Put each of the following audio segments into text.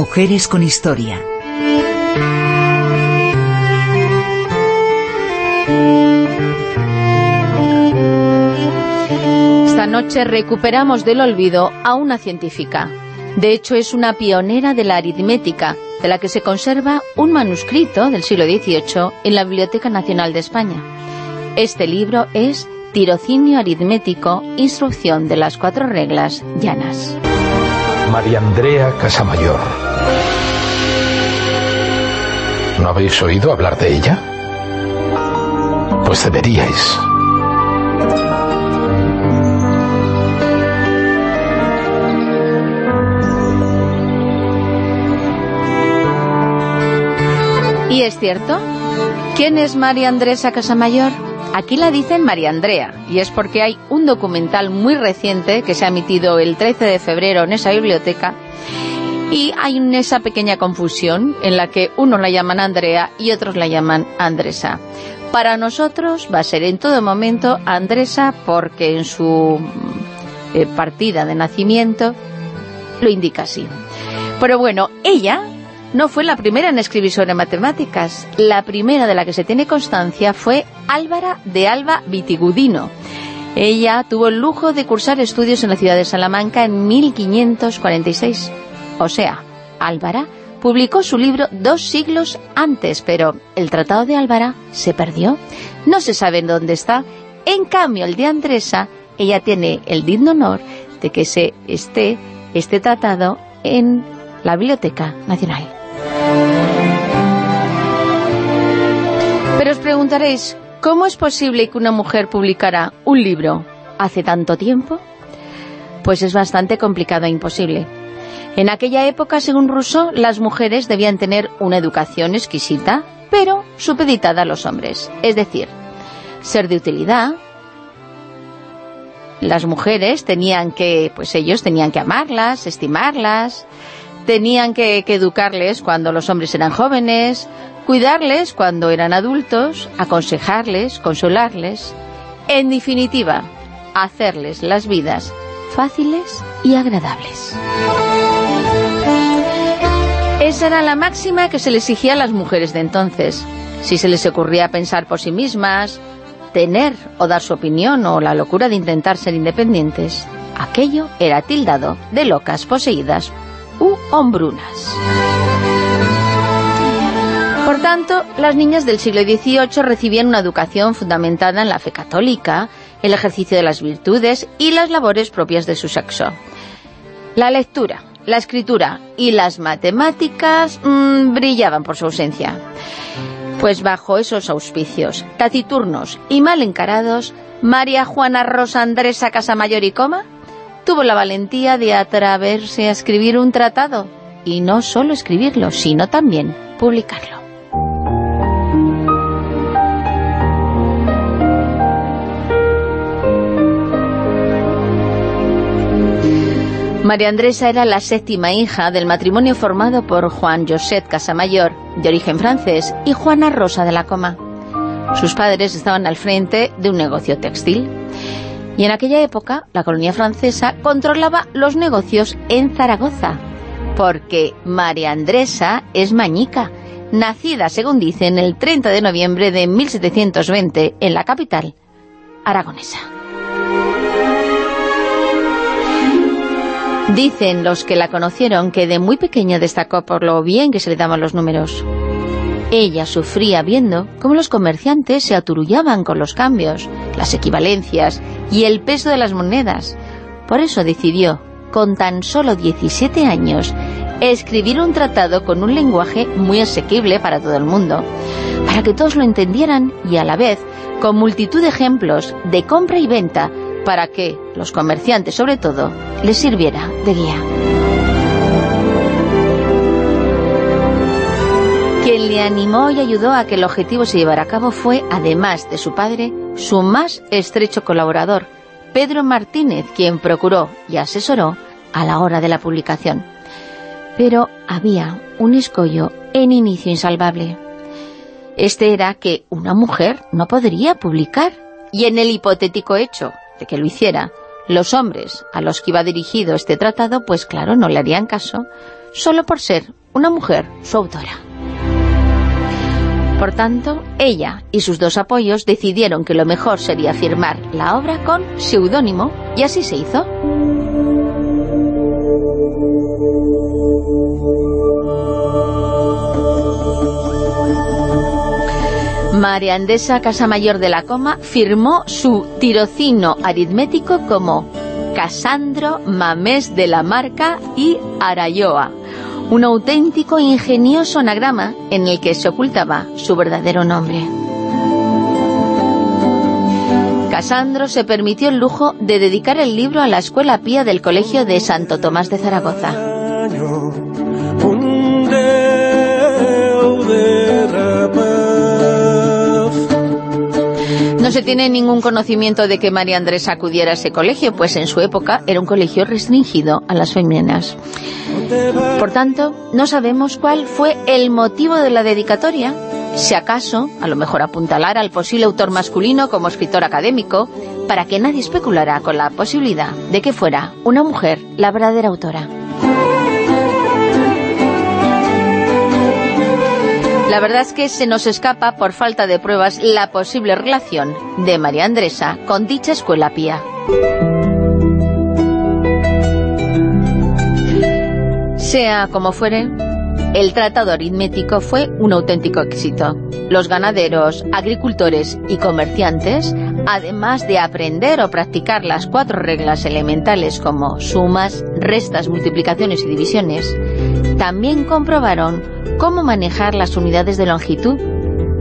Mujeres con historia. Esta noche recuperamos del olvido a una científica. De hecho, es una pionera de la aritmética, de la que se conserva un manuscrito del siglo XVIII en la Biblioteca Nacional de España. Este libro es Tirocinio aritmético, instrucción de las cuatro reglas llanas. María Andrea Casamayor. ¿No habéis oído hablar de ella? Pues deberíais. ¿Y es cierto? ¿Quién es María Andresa Casamayor? Aquí la dicen María Andrea, y es porque hay un documental muy reciente que se ha emitido el 13 de febrero en esa biblioteca, y hay esa pequeña confusión en la que unos la llaman Andrea y otros la llaman Andresa. Para nosotros va a ser en todo momento Andresa porque en su eh, partida de nacimiento lo indica así. Pero bueno, ella no fue la primera en escribir sobre matemáticas. La primera de la que se tiene constancia fue Álvara de Alba Vitigudino. Ella tuvo el lujo de cursar estudios en la ciudad de Salamanca en 1546. O sea, Álvara publicó su libro dos siglos antes, pero el Tratado de Álvara se perdió. No se sabe en dónde está. En cambio, el de Andresa, ella tiene el digno honor de que se esté este tratado en la Biblioteca Nacional. Pero os preguntaréis, ¿cómo es posible que una mujer publicara un libro hace tanto tiempo? Pues es bastante complicado e imposible. En aquella época, según Rousseau, las mujeres debían tener una educación exquisita, pero supeditada a los hombres. Es decir, ser de utilidad. Las mujeres tenían que, pues ellos tenían que amarlas, estimarlas, tenían que, que educarles cuando los hombres eran jóvenes, cuidarles cuando eran adultos, aconsejarles, consolarles. En definitiva, hacerles las vidas fáciles y agradables. Esa era la máxima que se le exigía a las mujeres de entonces. Si se les ocurría pensar por sí mismas, tener o dar su opinión o la locura de intentar ser independientes, aquello era tildado de locas poseídas u hombrunas. Por tanto, las niñas del siglo XVIII recibían una educación fundamentada en la fe católica, el ejercicio de las virtudes y las labores propias de su sexo. La lectura, la escritura y las matemáticas mmm, brillaban por su ausencia. Pues bajo esos auspicios taciturnos y mal encarados, María Juana Rosa Andresa Casamayor y Coma tuvo la valentía de atreverse a escribir un tratado, y no solo escribirlo, sino también publicarlo. María Andresa era la séptima hija del matrimonio formado por Juan José Casamayor, de origen francés, y Juana Rosa de la Coma. Sus padres estaban al frente de un negocio textil. Y en aquella época, la colonia francesa controlaba los negocios en Zaragoza, porque María Andresa es mañica, nacida, según dicen, el 30 de noviembre de 1720 en la capital aragonesa. Dicen los que la conocieron que de muy pequeña destacó por lo bien que se le daban los números. Ella sufría viendo cómo los comerciantes se aturullaban con los cambios, las equivalencias y el peso de las monedas. Por eso decidió, con tan solo 17 años, escribir un tratado con un lenguaje muy asequible para todo el mundo, para que todos lo entendieran y a la vez con multitud de ejemplos de compra y venta para que los comerciantes, sobre todo, les sirviera de guía. Quien le animó y ayudó a que el objetivo se llevara a cabo fue, además de su padre, su más estrecho colaborador, Pedro Martínez, quien procuró y asesoró a la hora de la publicación. Pero había un escollo en inicio insalvable. Este era que una mujer no podría publicar, y en el hipotético hecho que lo hiciera, los hombres a los que iba dirigido este tratado, pues claro, no le harían caso. solo por ser una mujer su autora. Por tanto, ella y sus dos apoyos decidieron que lo mejor sería firmar la obra con seudónimo, y así se hizo. María Andesa Casamayor de la Coma firmó su tirocino aritmético como Casandro Mamés de la Marca y Arayoa, un auténtico ingenioso anagrama en el que se ocultaba su verdadero nombre. Casandro se permitió el lujo de dedicar el libro a la escuela pía del Colegio de Santo Tomás de Zaragoza. Se tiene ningún conocimiento de que María Andrés acudiera a ese colegio, pues en su época era un colegio restringido a las femeninas. Por tanto, no sabemos cuál fue el motivo de la dedicatoria, si acaso, a lo mejor apuntalar al posible autor masculino como escritor académico, para que nadie especulara con la posibilidad de que fuera una mujer la verdadera autora. La verdad es que se nos escapa, por falta de pruebas, la posible relación de María Andresa con dicha escuela pía. Sea como fuere, el tratado aritmético fue un auténtico éxito. Los ganaderos, agricultores y comerciantes, además de aprender o practicar las cuatro reglas elementales como sumas, restas, multiplicaciones y divisiones, también comprobaron cómo manejar las unidades de longitud,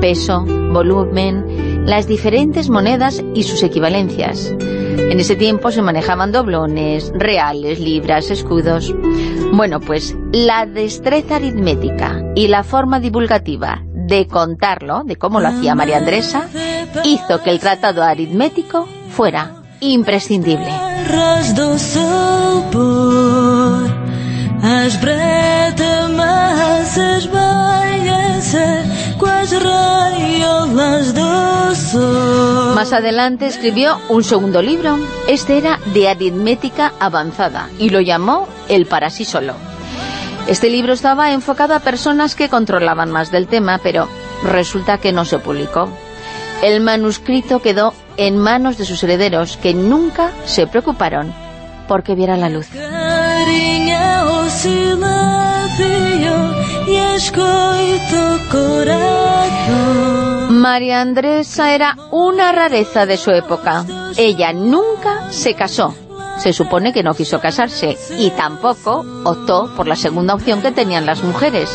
peso, volumen, las diferentes monedas y sus equivalencias. En ese tiempo se manejaban doblones, reales, libras, escudos. Bueno, pues la destreza aritmética y la forma divulgativa de contarlo, de cómo lo hacía María Andresa, hizo que el tratado aritmético fuera imprescindible. Más adelante escribió un segundo libro. Este era de aritmética avanzada y lo llamó El para sí solo. Este libro estaba enfocado a personas que controlaban más del tema, pero resulta que no se publicó. El manuscrito quedó en manos de sus herederos, que nunca se preocuparon porque viera la luz. María Andresa era una rareza de su época. Ella nunca se casó. Se supone que no quiso casarse y tampoco optó por la segunda opción que tenían las mujeres,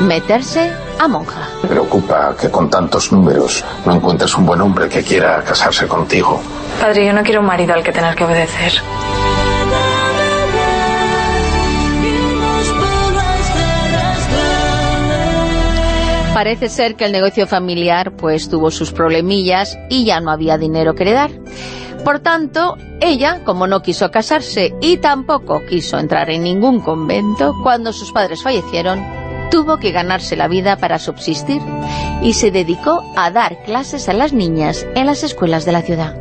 meterse a monja. Me preocupa que con tantos números no encuentres un buen hombre que quiera casarse contigo. Padre, yo no quiero un marido al que tener que obedecer. Parece ser que el negocio familiar pues tuvo sus problemillas y ya no había dinero que heredar. Por tanto, ella, como no quiso casarse y tampoco quiso entrar en ningún convento, cuando sus padres fallecieron, tuvo que ganarse la vida para subsistir y se dedicó a dar clases a las niñas en las escuelas de la ciudad.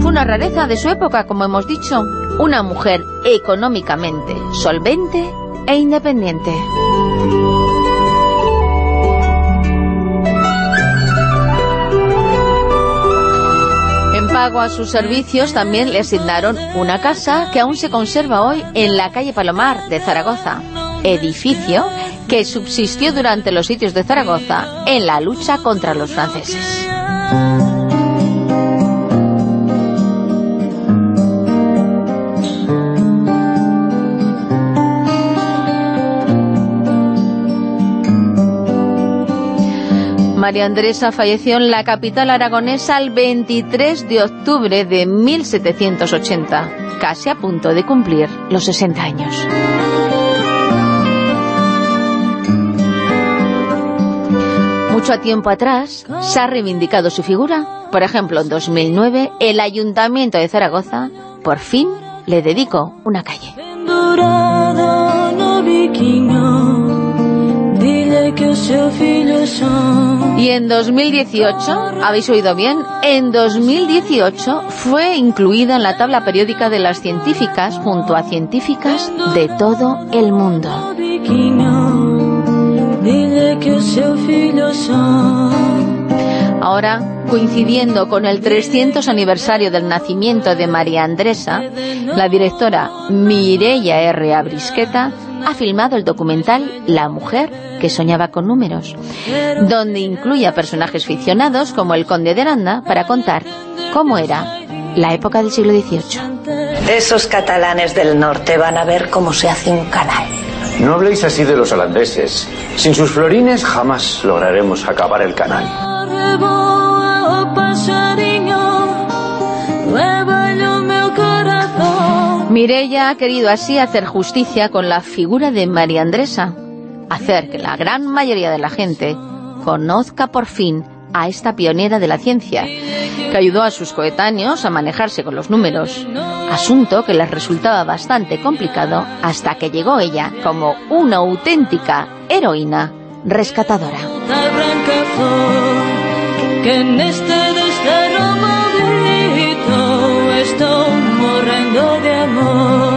Fue una rareza de su época, como hemos dicho, una mujer económicamente solvente e independiente. En pago a sus servicios también le asignaron una casa que aún se conserva hoy en la calle Palomar de Zaragoza, edificio que subsistió durante los sitios de Zaragoza en la lucha contra los franceses. María Andresa falleció en la capital aragonesa el 23 de octubre de 1780, casi a punto de cumplir los 60 años. Mucho tiempo atrás se ha reivindicado su figura. Por ejemplo, en 2009, el Ayuntamiento de Zaragoza por fin le dedicó una calle. Y en 2018, habéis oído bien, en 2018 fue incluida en la tabla periódica de las científicas junto a científicas de todo el mundo. Ahora, coincidiendo con el 300 aniversario del nacimiento de María Andresa, la directora Mireia R. Abrisqueta ha filmado el documental La mujer que soñaba con números, donde incluye a personajes ficcionados como el conde de Aranda para contar cómo era la época del siglo XVIII. Esos catalanes del norte van a ver cómo se hace un canal. No habléis así de los holandeses. Sin sus florines jamás lograremos acabar el canal. Mireia ha querido así hacer justicia con la figura de María Andresa, hacer que la gran mayoría de la gente conozca por fin a esta pionera de la ciencia, que ayudó a sus coetáneos a manejarse con los números, asunto que les resultaba bastante complicado hasta que llegó ella como una auténtica heroína rescatadora esta blanca flor que en este desgarro maldito estoy morrendo de amor.